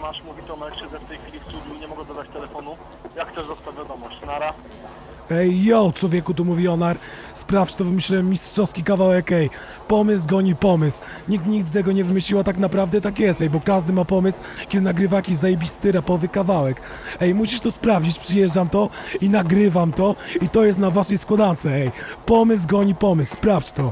Masz, mówi Tomek, siedzę w tej chwili w studiu, nie mogę dodać telefonu. Jak chcesz, zostaw wiadomość. Nara. Ej, yo, człowieku, tu mówi Onar. Sprawdź, to wymyśliłem mistrzowski kawałek, ej. Pomysł goni pomysł. Nikt nigdy tego nie wymyślił, a tak naprawdę tak jest, ej, bo każdy ma pomysł, kiedy nagrywa jakiś zajebisty rapowy kawałek. Ej, musisz to sprawdzić, przyjeżdżam to i nagrywam to i to jest na waszej składance, ej. Pomysł goni pomysł, sprawdź to.